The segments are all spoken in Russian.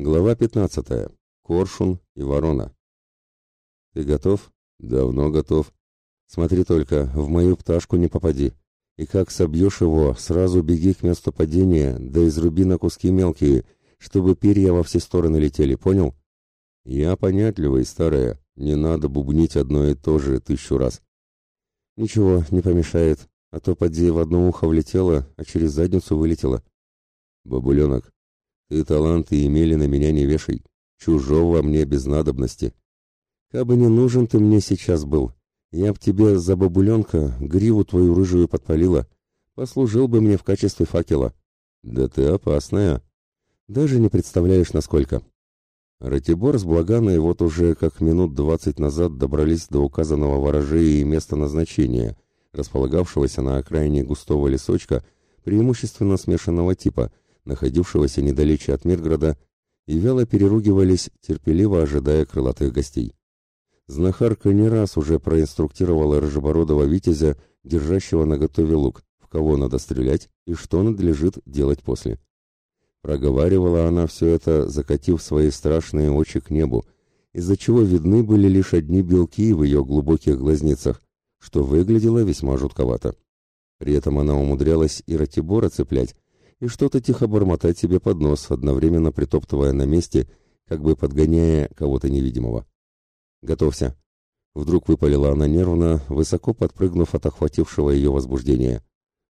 Глава 15. Коршун и ворона. Ты готов? Давно готов. Смотри только, в мою пташку не попади. И как собьешь его, сразу беги к месту падения, да изруби на куски мелкие, чтобы перья во все стороны летели, понял? Я понятливый, старая, не надо бубнить одно и то же тысячу раз. Ничего, не помешает, а то поди в одно ухо влетело, а через задницу вылетело. Бабуленок, ты таланты имели на меня не вешай, чужого мне без надобности. Кабы не нужен ты мне сейчас был, я б тебе за бабуленка гриву твою рыжую подпалила, послужил бы мне в качестве факела. Да ты опасная. Даже не представляешь, насколько. Ратибор с Благаной вот уже как минут двадцать назад добрались до указанного ворожеи места назначения, располагавшегося на окраине густого лесочка, преимущественно смешанного типа, находившегося недалече от Мирграда, и вяло переругивались, терпеливо ожидая крылатых гостей. Знахарка не раз уже проинструктировала рыжебородого витязя, держащего наготове лук, в кого надо стрелять и что надлежит делать после. Проговаривала она все это, закатив свои страшные очи к небу, из-за чего видны были лишь одни белки в ее глубоких глазницах, что выглядело весьма жутковато. При этом она умудрялась и Ратибора цеплять, и что-то тихо бормотать себе под нос, одновременно притоптывая на месте, как бы подгоняя кого-то невидимого. «Готовься!» Вдруг выпалила она нервно, высоко подпрыгнув от охватившего ее возбуждения.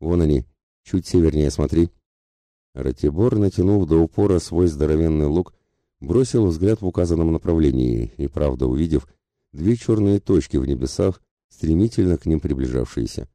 «Вон они! Чуть севернее смотри!» Ратибор, натянув до упора свой здоровенный лук, бросил взгляд в указанном направлении и, правда увидев, две черные точки в небесах, стремительно к ним приближавшиеся.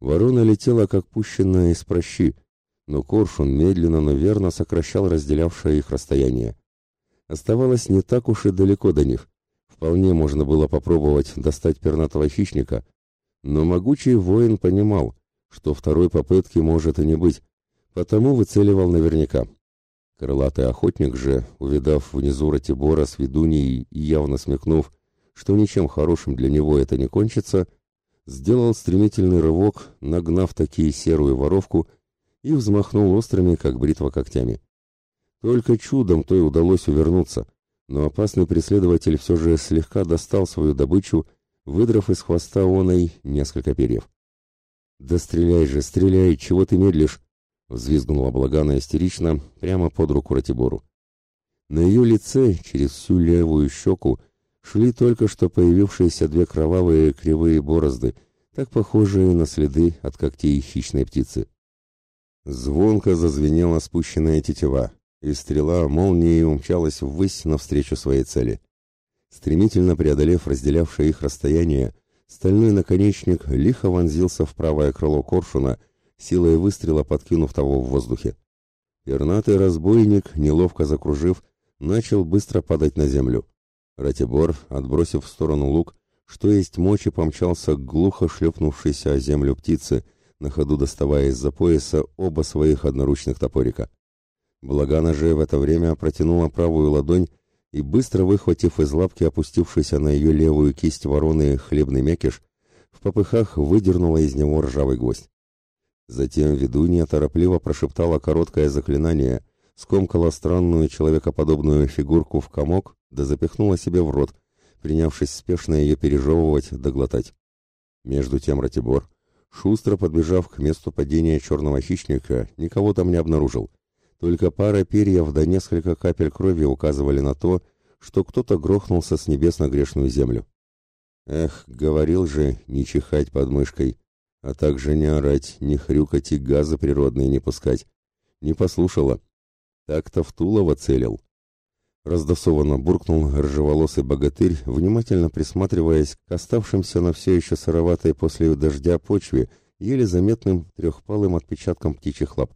Ворона летела, как пущенная из прощи, но коршун медленно, но верно сокращал разделявшее их расстояние. Оставалось не так уж и далеко до них. Вполне можно было попробовать достать пернатого хищника, но могучий воин понимал, что второй попытки может и не быть, потому выцеливал наверняка. Крылатый охотник же, увидав внизу Ратибора с ведуньей и явно смекнув, что ничем хорошим для него это не кончится, сделал стремительный рывок, нагнав такие серую воровку и взмахнул острыми, как бритва, когтями. Только чудом той удалось увернуться, но опасный преследователь все же слегка достал свою добычу, выдрав из хвоста оной несколько перьев. «Да стреляй же, стреляй, чего ты медлишь?» — взвизгнула Благана истерично прямо под руку Ратибору. На ее лице, через всю левую щеку, шли только что появившиеся две кровавые кривые борозды, так похожие на следы от когтей хищной птицы. Звонко зазвенела спущенная тетива, и стрела молнией умчалась ввысь навстречу своей цели. Стремительно преодолев разделявшее их расстояние, стальной наконечник лихо вонзился в правое крыло коршуна, силой выстрела подкинув того в воздухе. Пернатый разбойник, неловко закружив, начал быстро падать на землю. Ратибор, отбросив в сторону лук, что есть мочи, помчался к глухо шлепнувшейся о землю птице — на ходу доставая из-за пояса оба своих одноручных топорика. Благана же в это время протянула правую ладонь и, быстро выхватив из лапки опустившийся на ее левую кисть вороны хлебный мякиш, в попыхах выдернула из него ржавый гвоздь. Затем ведунья торопливо прошептала короткое заклинание, скомкала странную человекоподобную фигурку в комок, да запихнула себе в рот, принявшись спешно ее пережевывать да глотать. Между тем Ратибор, Шустро подбежав к месту падения черного хищника, никого там не обнаружил. Только пара перьев да несколько капель крови указывали на то, что кто-то грохнулся с небес на грешную землю. Эх, говорил же, не чихать под мышкой, а также не орать, не хрюкать и газы природные не пускать. Не послушала. Так-то в Тулово целил. Раздосованно буркнул рыжеволосый богатырь, внимательно присматриваясь к оставшимся на все еще сыроватой после дождя почве, еле заметным трехпалым отпечатком птичьих лап.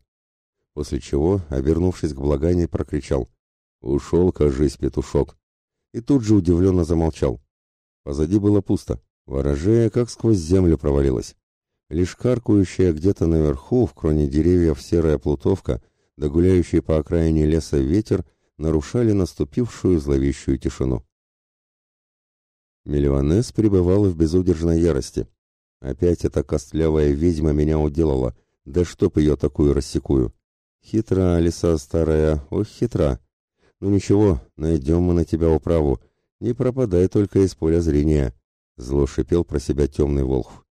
После чего, обернувшись к благане, прокричал «Ушел, кажись, петушок!» И тут же удивленно замолчал. Позади было пусто, ворожея как сквозь землю провалилась. Лишь каркающая где-то наверху, в кроне деревьев, серая плутовка, да гуляющий по окраине леса ветер — нарушали наступившую зловещую тишину. Миллионес пребывала в безудержной ярости. Опять эта костлявая ведьма меня уделала, да чтоб ее такую рассекую. Хитра, лиса старая, ох хитра. Ну ничего, найдем мы на тебя управу. Не пропадай только из поля зрения. Зло шипел про себя темный волх.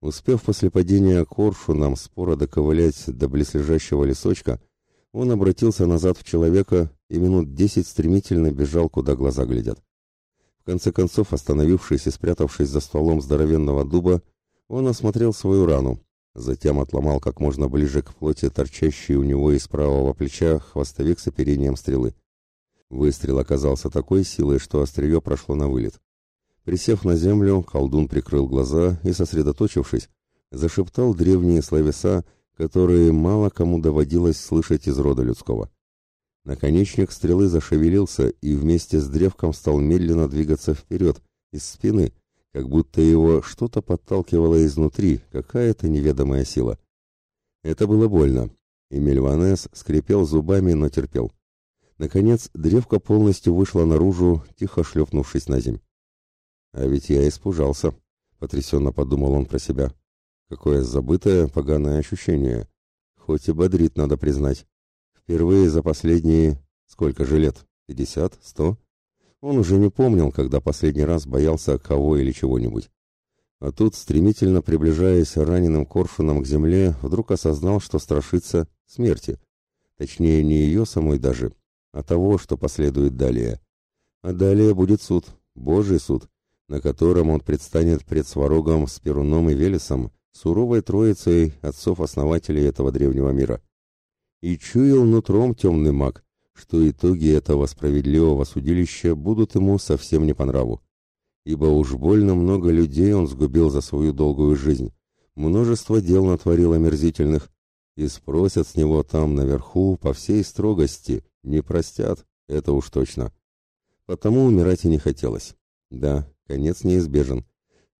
Успев после падения коршу нам споро доковылять до близлежащего лесочка, он обратился назад в человека и минут десять стремительно бежал, куда глаза глядят. В конце концов, остановившись и спрятавшись за стволом здоровенного дуба, он осмотрел свою рану, затем отломал как можно ближе к плоти торчащий у него из правого плеча хвостовик с оперением стрелы. Выстрел оказался такой силой, что острие прошло на вылет. Присев на землю, колдун прикрыл глаза и, сосредоточившись, зашептал древние словеса, которые мало кому доводилось слышать из рода людского. Наконечник стрелы зашевелился и вместе с древком стал медленно двигаться вперед, из спины, как будто его что-то подталкивало изнутри, какая-то неведомая сила. Это было больно, и Мельванес скрипел зубами, но терпел. Наконец, древко полностью вышло наружу, тихо шлепнувшись на земь. А ведь я испужался, потрясенно подумал он про себя. Какое забытое, поганое ощущение. Хоть и бодрит, надо признать. Впервые за последние... Сколько же лет? Пятьдесят? Сто? Он уже не помнил, когда последний раз боялся кого или чего-нибудь. А тут, стремительно приближаясь раненым коршуном к земле, вдруг осознал, что страшится смерти. Точнее, не ее самой даже, а того, что последует далее. А далее будет суд, Божий суд, на котором он предстанет пред Сварогом с Перуном и Велесом, суровой троицей отцов-основателей этого древнего мира. И чуял нутром темный маг, что итоги этого справедливого судилища будут ему совсем не по нраву. Ибо уж больно много людей он сгубил за свою долгую жизнь, множество дел натворил омерзительных, и спросят с него там наверху по всей строгости, не простят, это уж точно. Потому умирать и не хотелось. Да, конец неизбежен.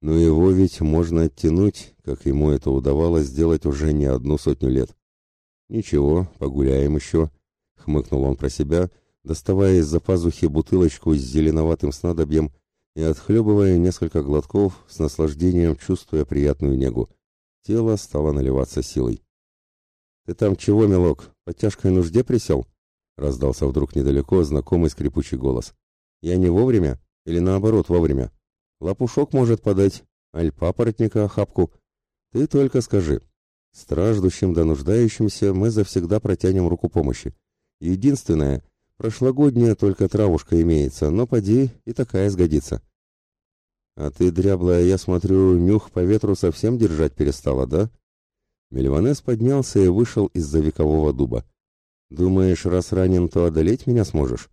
Но его ведь можно оттянуть, как ему это удавалось сделать уже не одну сотню лет. Ничего, погуляем еще, хмыкнул он про себя, доставая из-за пазухи бутылочку с зеленоватым снадобьем и отхлебывая несколько глотков с наслаждением, чувствуя приятную негу. Тело стало наливаться силой. «Ты там чего, милок, по тяжкой нужде присел?» — раздался вдруг недалеко знакомый скрипучий голос. «Я не вовремя? Или наоборот вовремя? Лопушок может подать, аль папоротника охапку. Ты только скажи. Страждущим да нуждающимся мы завсегда протянем руку помощи. Единственное, прошлогодняя только травушка имеется, но поди и такая сгодится. А ты, дряблая, я смотрю, нюх по ветру совсем держать перестала, да? Мельванес поднялся и вышел из-за векового дуба. Думаешь, раз ранен, то одолеть меня сможешь?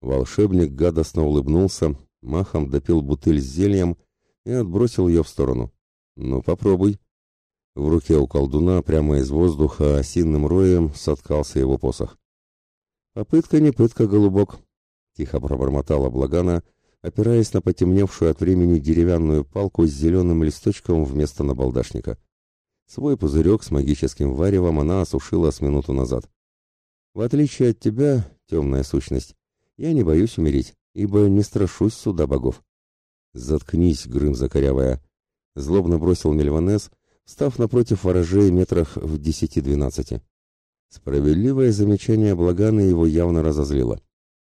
Волшебник гадостно улыбнулся, махом допил бутыль с зельем и отбросил ее в сторону. «Ну, попробуй». В руке у колдуна прямо из воздуха осинным роем соткался его посох. «Попытка не пытка, голубок», — тихо пробормотала Благана, опираясь на потемневшую от времени деревянную палку с зеленым листочком вместо набалдашника. Свой пузырек с магическим варевом она осушила с минуту назад. «В отличие от тебя, темная сущность, я не боюсь умереть, ибо не страшусь суда богов. Заткнись, Грымза корявая, злобно бросил Мельванес, став напротив ворожей метрах в десяти-двенадцати. Справедливое замечание Благаны его явно разозлило.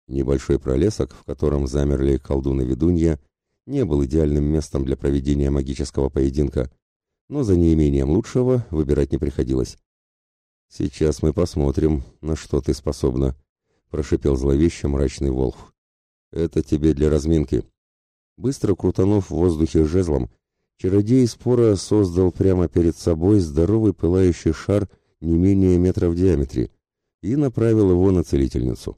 Небольшой пролесок, в котором замерли колдун и ведунья, не был идеальным местом для проведения магического поединка, но за неимением лучшего выбирать не приходилось. «Сейчас мы посмотрим, на что ты способна», прошипел зловеще мрачный волх. Это тебе для разминки. Быстро крутанув в воздухе жезлом, чародей спора создал прямо перед собой здоровый пылающий шар не менее метра в диаметре и направил его на целительницу.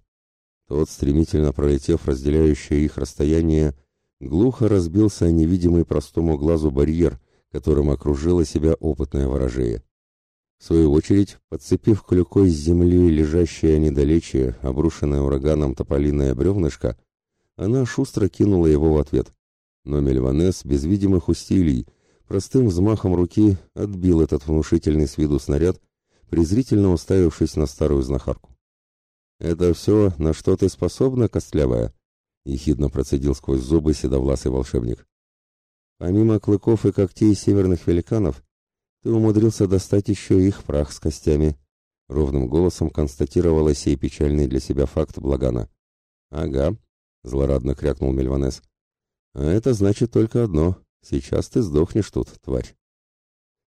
Тот, стремительно пролетев разделяющее их расстояние, глухо разбился о невидимый простому глазу барьер, которым окружила себя опытная ворожея. В свою очередь, подцепив клюкой с земли лежащее недалече, обрушенное ураганом тополиное бревнышко, она шустро кинула его в ответ. Но Мельванес без видимых усилий, простым взмахом руки отбил этот внушительный с виду снаряд, презрительно уставившись на старую знахарку. «Это все, на что ты способна, костлявая?» — ехидно процедил сквозь зубы седовласый волшебник. «Помимо клыков и когтей северных великанов, ты умудрился достать еще их прах с костями. ровным голосом констатировала сей печальный для себя факт Благана. «Ага», — злорадно крякнул Мельванес. «А это значит только одно. Сейчас ты сдохнешь тут, тварь».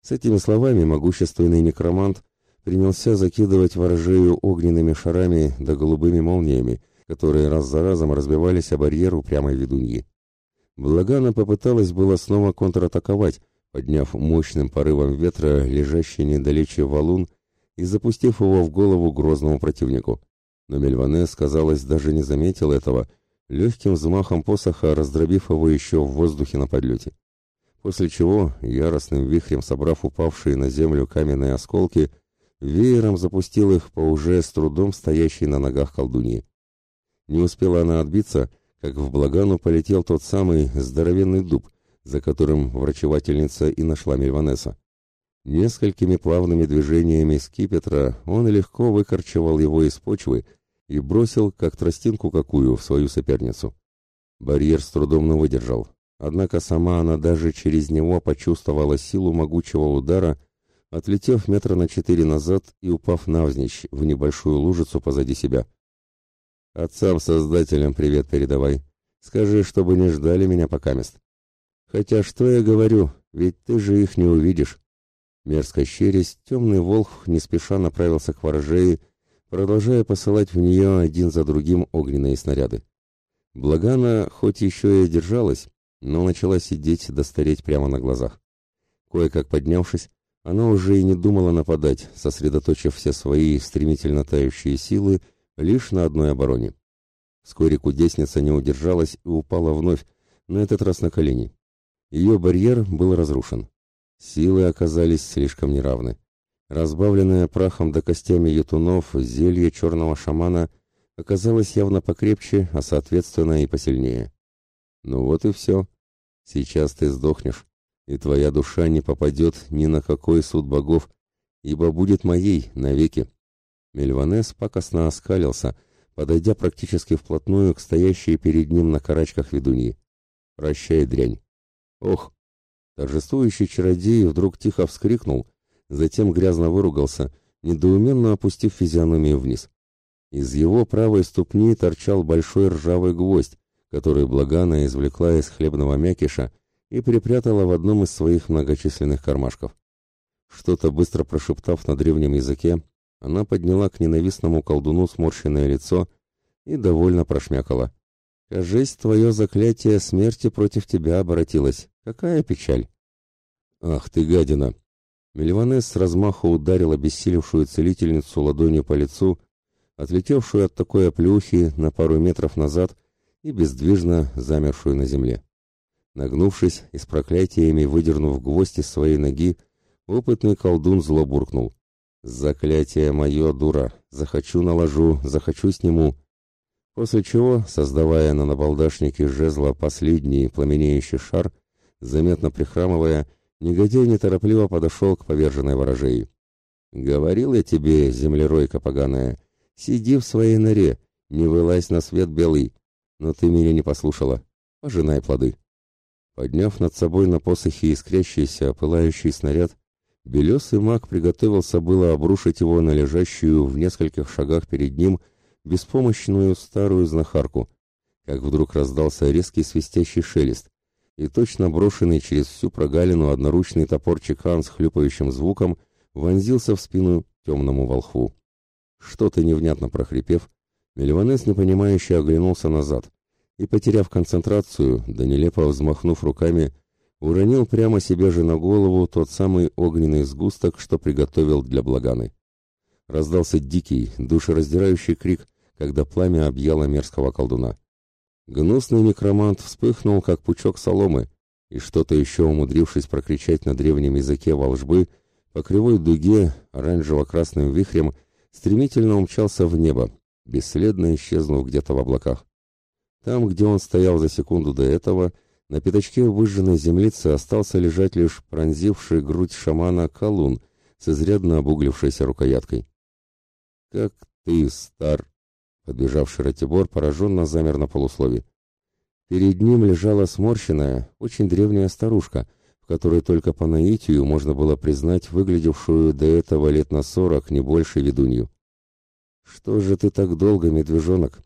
С этими словами могущественный некромант принялся закидывать ворожею огненными шарами да голубыми молниями, которые раз за разом разбивались о барьер упрямой ведуньи. Благана попыталась было снова контратаковать, подняв мощным порывом ветра лежащий недалече валун и запустив его в голову грозному противнику. Но Мельванес, казалось, даже не заметил этого, легким взмахом посоха раздробив его еще в воздухе на подлете. После чего, яростным вихрем собрав упавшие на землю каменные осколки, веером запустил их по уже с трудом стоящей на ногах колдуньи. Не успела она отбиться, как в Благану полетел тот самый здоровенный дуб, за которым врачевательница и нашла Мельванеса. Несколькими плавными движениями скипетра он легко выкорчевал его из почвы и бросил, как тростинку какую, в свою соперницу. Барьер с трудом не выдержал, однако сама она даже через него почувствовала силу могучего удара, отлетев метра на четыре назад и упав навзничь в небольшую лужицу позади себя. «Отцам-создателям привет передавай. Скажи, чтобы не ждали меня пока мест. Хотя что я говорю, ведь ты же их не увидишь». Мерзко щерясь, темный волк не спеша направился к ворожее, продолжая посылать в нее один за другим огненные снаряды. Благана хоть еще и держалась, но начала сидеть да стареть прямо на глазах. Кое-как поднявшись, она уже и не думала нападать, сосредоточив все свои стремительно тающие силы лишь на одной обороне. Вскоре кудесница не удержалась и упала вновь, на этот раз на колени. Ее барьер был разрушен. Силы оказались слишком неравны. Разбавленное прахом до костями ютунов зелье черного шамана оказалось явно покрепче, а соответственно и посильнее. Ну вот и все. Сейчас ты сдохнешь, и твоя душа не попадет ни на какой суд богов, ибо будет моей навеки. Мельванес пакостно оскалился, подойдя практически вплотную к стоящей перед ним на карачках ведуньи. «Прощай, дрянь!» «Ох, Торжествующий чародей вдруг тихо вскрикнул, затем грязно выругался, недоуменно опустив физиономию вниз. Из его правой ступни торчал большой ржавый гвоздь, который Благана извлекла из хлебного мякиша и припрятала в одном из своих многочисленных кармашков. Что-то быстро прошептав на древнем языке, она подняла к ненавистному колдуну сморщенное лицо и довольно прошмякала. «Кажись, твое заклятие смерти против тебя обратилось. Какая печаль!» «Ах ты, гадина!» Мельванес с размаху ударил обессилевшую целительницу ладонью по лицу, отлетевшую от такой оплюхи на пару метров назад и бездвижно замершую на земле. Нагнувшись и с проклятиями выдернув гвоздь из своей ноги, опытный колдун зло буркнул. «Заклятие мое, дура! Захочу наложу, захочу сниму!» После чего, создавая на набалдашнике жезла последний пламенеющий шар, заметно прихрамывая, негодяй неторопливо подошел к поверженной ворожеи. «Говорил я тебе, землеройка поганая, сиди в своей норе, не вылазь на свет белый, но ты меня не послушала. Пожинай плоды». Подняв над собой на посохе искрящийся, пылающий снаряд, белесый маг приготовился было обрушить его на лежащую в нескольких шагах перед ним беспомощную старую знахарку, как вдруг раздался резкий свистящий шелест, и точно брошенный через всю прогалину одноручный топорчик Хан с хлюпающим звуком вонзился в спину темному волхву. Что-то невнятно прохрипев, Мельванес непонимающе оглянулся назад и, потеряв концентрацию, да нелепо взмахнув руками, уронил прямо себе же на голову тот самый огненный сгусток, что приготовил для Благаны. Раздался дикий, душераздирающий крик, когда пламя объяло мерзкого колдуна. Гнусный некромант вспыхнул, как пучок соломы, и что-то еще умудрившись прокричать на древнем языке волжбы, по кривой дуге, оранжево-красным вихрем, стремительно умчался в небо, бесследно исчезнув где-то в облаках. Там, где он стоял за секунду до этого, на пятачке выжженной землицы остался лежать лишь пронзивший грудь шамана колун с изрядно обуглившейся рукояткой. «Как ты, стар!» Подбежавший Ратибор пораженно замер на полуслове. Перед ним лежала сморщенная, очень древняя старушка в которой только по наитию можно было признать выглядевшую до этого лет на сорок, не больше ведунью. «Что же ты так долго, медвежонок?»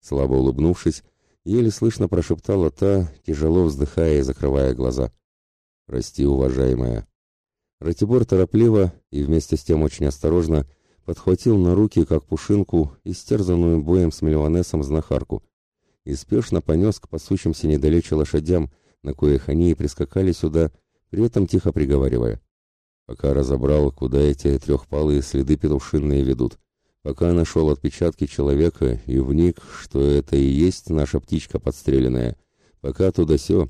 Слабо улыбнувшись, еле слышно прошептала та, тяжело вздыхая и закрывая глаза. «Прости, уважаемая». Ратибор торопливо и вместе с тем очень осторожно подхватил на руки, как пушинку, истерзанную боем с миллионесом знахарку, и спешно понес к пасущимся недалече лошадям, на коих они и прискакали сюда, при этом тихо приговаривая. Пока разобрал, куда эти трехпалые следы петушинные ведут, пока нашел отпечатки человека и вник, что это и есть наша птичка подстреленная, пока туда-сё,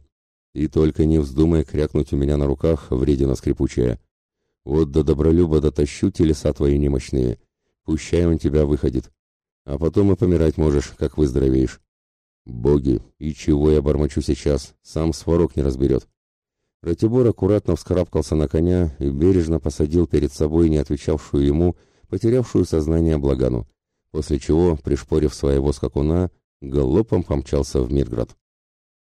и только не вздумай крякнуть у меня на руках, вредина скрипучая. Вот до добролюба дотащу телеса твои немощные. Пущай он тебя выходит. А потом и помирать можешь, как выздоровеешь. Боги, и чего я бормочу сейчас, сам сварок не разберет. Ратибор аккуратно вскарабкался на коня и бережно посадил перед собой не отвечавшую ему, потерявшую сознание Благану, после чего, пришпорив своего скакуна, галопом помчался в Мирград.